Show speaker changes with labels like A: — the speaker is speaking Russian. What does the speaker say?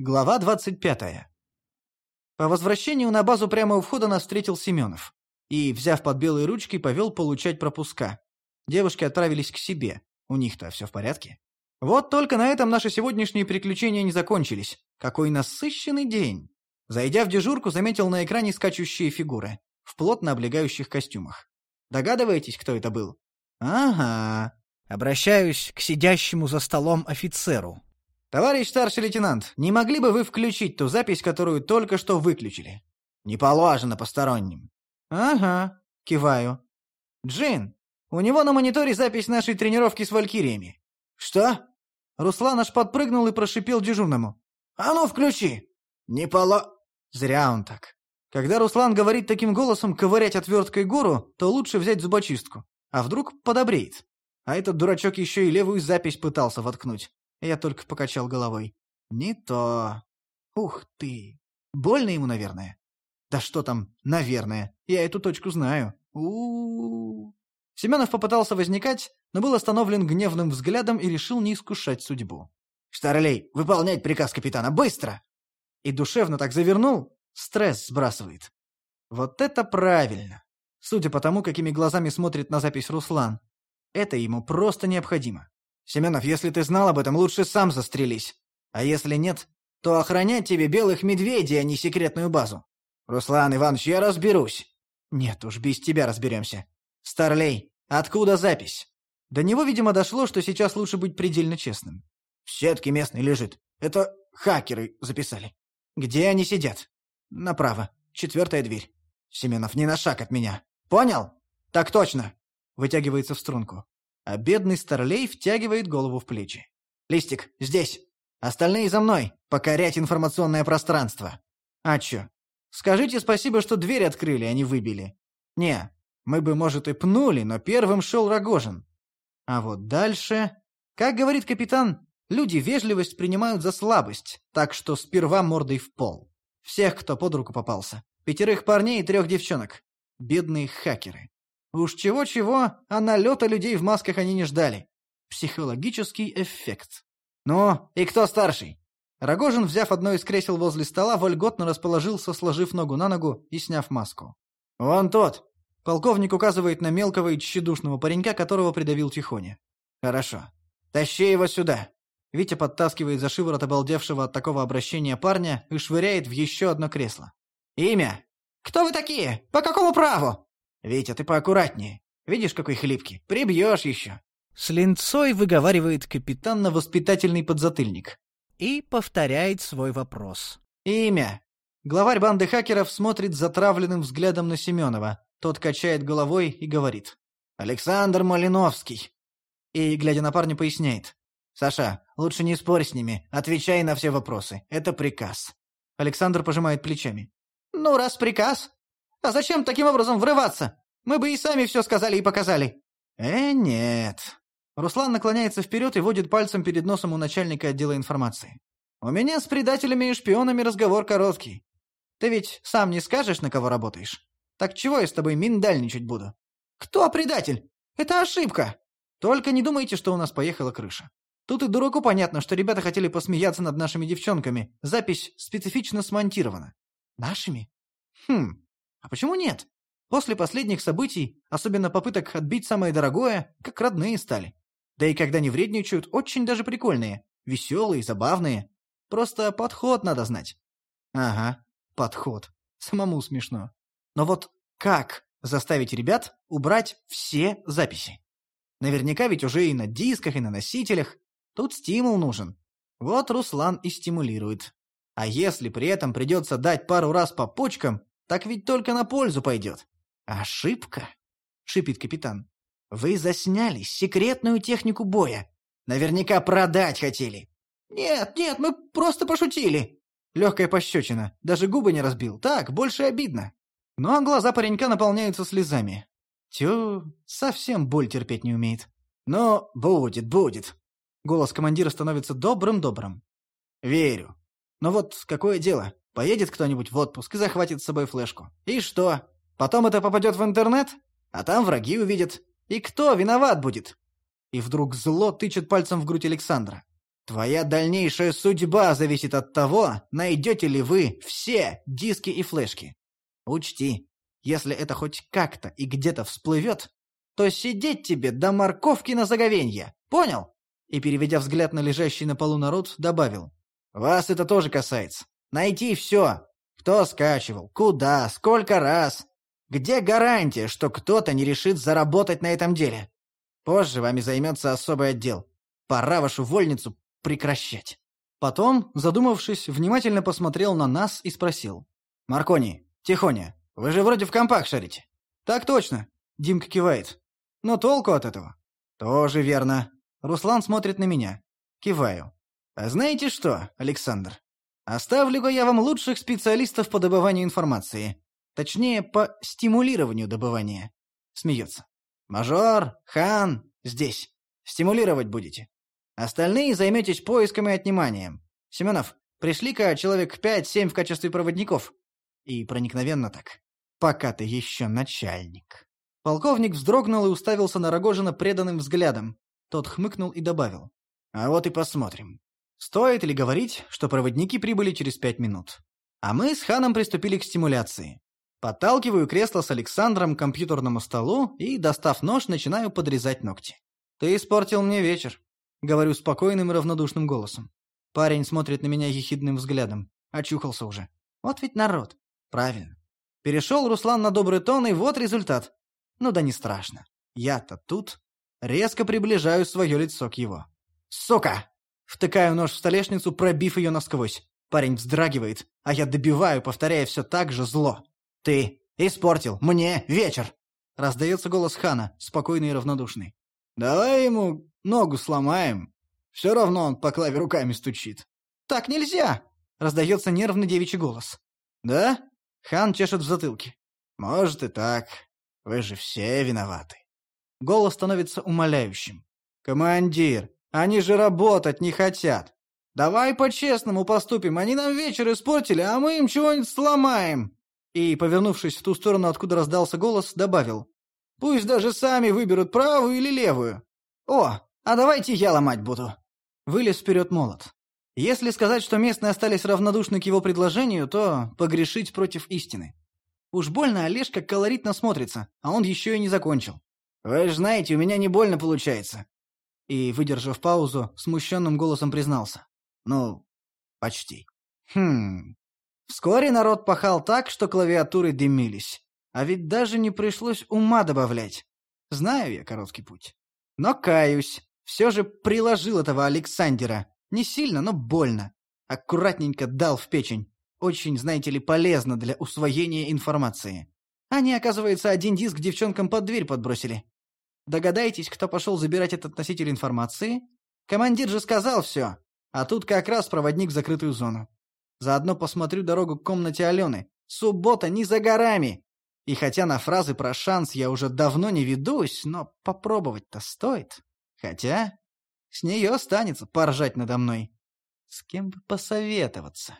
A: Глава 25. По возвращению на базу прямо у входа нас встретил Семенов. И, взяв под белые ручки, повел получать пропуска. Девушки отправились к себе. У них-то все в порядке. Вот только на этом наши сегодняшние приключения не закончились. Какой насыщенный день. Зайдя в дежурку, заметил на экране скачущие фигуры. В плотно облегающих костюмах. Догадываетесь, кто это был? Ага. Обращаюсь к сидящему за столом офицеру. «Товарищ старший лейтенант, не могли бы вы включить ту запись, которую только что выключили?» «Не положено посторонним». «Ага», — киваю. «Джин, у него на мониторе запись нашей тренировки с валькириями». «Что?» Руслан аж подпрыгнул и прошипел дежурному. «А ну, включи!» «Не поло...» Зря он так. Когда Руслан говорит таким голосом ковырять отверткой гору, то лучше взять зубочистку. А вдруг подобреет? А этот дурачок еще и левую запись пытался воткнуть. Я только покачал головой. Не то. Ух ты. Больно ему, наверное. Да что там, наверное. Я эту точку знаю. У, -у, -у. Семенов попытался возникать, но был остановлен гневным взглядом и решил не искушать судьбу. «Старлей, выполнять приказ капитана, быстро!» И душевно так завернул, стресс сбрасывает. Вот это правильно. Судя по тому, какими глазами смотрит на запись Руслан. Это ему просто необходимо. Семенов, если ты знал об этом, лучше сам застрелись. А если нет, то охранять тебе белых медведей, а не секретную базу. Руслан Иванович, я разберусь. Нет уж, без тебя разберемся. Старлей, откуда запись? До него, видимо, дошло, что сейчас лучше быть предельно честным. В сетке местной лежит. Это хакеры записали. Где они сидят? Направо. Четвертая дверь. Семенов, не на шаг от меня. Понял? Так точно. Вытягивается в струнку а бедный старлей втягивает голову в плечи. «Листик, здесь! Остальные за мной! Покорять информационное пространство!» «А чё? Скажите спасибо, что дверь открыли, а не выбили. Не, мы бы, может, и пнули, но первым шел Рогожин. А вот дальше... Как говорит капитан, люди вежливость принимают за слабость, так что сперва мордой в пол. Всех, кто под руку попался. Пятерых парней и трех девчонок. Бедные хакеры. Уж чего-чего, а налета людей в масках они не ждали. Психологический эффект. «Ну, и кто старший?» Рогожин, взяв одно из кресел возле стола, вольготно расположился, сложив ногу на ногу и сняв маску. «Вон тот!» Полковник указывает на мелкого и тщедушного паренька, которого придавил Тихоня. «Хорошо. Тащи его сюда!» Витя подтаскивает за шиворот обалдевшего от такого обращения парня и швыряет в еще одно кресло. «Имя?» «Кто вы такие? По какому праву?» «Витя, ты поаккуратнее. Видишь, какой хлипкий? Прибьешь еще». С линцой выговаривает капитан на воспитательный подзатыльник. И повторяет свой вопрос. «Имя». Главарь банды хакеров смотрит затравленным взглядом на Семенова. Тот качает головой и говорит. «Александр Малиновский». И, глядя на парня, поясняет. «Саша, лучше не спорь с ними, отвечай на все вопросы. Это приказ». Александр пожимает плечами. «Ну, раз приказ, а зачем таким образом врываться? Мы бы и сами все сказали и показали». «Э, нет». Руслан наклоняется вперед и водит пальцем перед носом у начальника отдела информации. «У меня с предателями и шпионами разговор короткий. Ты ведь сам не скажешь, на кого работаешь? Так чего я с тобой миндальничать буду?» «Кто предатель? Это ошибка!» «Только не думайте, что у нас поехала крыша. Тут и дураку понятно, что ребята хотели посмеяться над нашими девчонками. Запись специфично смонтирована». «Нашими?» «Хм, а почему нет? После последних событий, особенно попыток отбить самое дорогое, как родные стали. Да и когда не вредничают, очень даже прикольные, веселые, забавные. Просто подход надо знать. Ага, подход. Самому смешно. Но вот как заставить ребят убрать все записи? Наверняка ведь уже и на дисках, и на носителях. Тут стимул нужен. Вот Руслан и стимулирует. А если при этом придется дать пару раз по почкам, так ведь только на пользу пойдет. Ошибка, шипит капитан. Вы засняли секретную технику боя. Наверняка продать хотели. Нет, нет, мы просто пошутили. Легкая пощечина. Даже губы не разбил. Так, больше обидно. Но глаза паренька наполняются слезами. Тю, совсем боль терпеть не умеет. Но будет, будет. Голос командира становится добрым-добрым. Верю. Но вот какое дело? Поедет кто-нибудь в отпуск и захватит с собой флешку. И что? Потом это попадет в интернет? А там враги увидят. И кто виноват будет? И вдруг зло тычет пальцем в грудь Александра. Твоя дальнейшая судьба зависит от того, найдете ли вы все диски и флешки. Учти, если это хоть как-то и где-то всплывет, то сидеть тебе до морковки на заговенье. Понял? И, переведя взгляд на лежащий на полу народ, добавил. Вас это тоже касается. Найти все. Кто скачивал, куда, сколько раз. Где гарантия, что кто-то не решит заработать на этом деле? Позже вами займется особый отдел. Пора вашу вольницу прекращать. Потом, задумавшись, внимательно посмотрел на нас и спросил. «Маркони, Тихоня, вы же вроде в компах шарите». «Так точно», — Димка кивает. «Но толку от этого?» «Тоже верно». Руслан смотрит на меня. Киваю. «А знаете что, Александр? Оставлю-ка я вам лучших специалистов по добыванию информации. Точнее, по стимулированию добывания». Смеется. «Мажор, хан, здесь. Стимулировать будете. Остальные займетесь поиском и отниманием. Семенов, пришли-ка человек пять-семь в качестве проводников. И проникновенно так. Пока ты еще начальник. Полковник вздрогнул и уставился на Рогожина преданным взглядом. Тот хмыкнул и добавил. А вот и посмотрим. Стоит ли говорить, что проводники прибыли через пять минут? А мы с Ханом приступили к стимуляции. Подталкиваю кресло с Александром к компьютерному столу и, достав нож, начинаю подрезать ногти. «Ты испортил мне вечер», Говорю спокойным и равнодушным голосом. Парень смотрит на меня ехидным взглядом. Очухался уже. Вот ведь народ. Правильно. Перешел Руслан на добрый тон, и вот результат. Ну да не страшно. Я-то тут. Резко приближаю свое лицо к его. «Сука!» Втыкаю нож в столешницу, пробив ее насквозь. Парень вздрагивает, а я добиваю, повторяя все так же зло. «Ты испортил мне вечер!» Раздается голос Хана, спокойный и равнодушный. «Давай ему Ногу сломаем. Все равно он по клаве руками стучит. «Так нельзя!» — раздается нервный девичий голос. «Да?» — хан чешет в затылке. «Может и так. Вы же все виноваты». Голос становится умоляющим. «Командир, они же работать не хотят. Давай по-честному поступим. Они нам вечер испортили, а мы им чего-нибудь сломаем». И, повернувшись в ту сторону, откуда раздался голос, добавил. «Пусть даже сами выберут правую или левую. О, а давайте я ломать буду. Вылез вперед молот. Если сказать, что местные остались равнодушны к его предложению, то погрешить против истины. Уж больно Олежка колоритно смотрится, а он еще и не закончил. «Вы же знаете, у меня не больно получается». И, выдержав паузу, смущенным голосом признался. «Ну, почти». Хм. Вскоре народ пахал так, что клавиатуры дымились. А ведь даже не пришлось ума добавлять. Знаю я короткий путь. Но каюсь. Все же приложил этого Александра. Не сильно, но больно. Аккуратненько дал в печень. Очень, знаете ли, полезно для усвоения информации. Они, оказывается, один диск девчонкам под дверь подбросили. Догадайтесь, кто пошел забирать этот носитель информации? Командир же сказал все. А тут как раз проводник в закрытую зону. Заодно посмотрю дорогу к комнате Алены. Суббота не за горами. И хотя на фразы про шанс я уже давно не ведусь, но попробовать-то стоит. Хотя с нее останется поржать надо мной. С кем бы посоветоваться?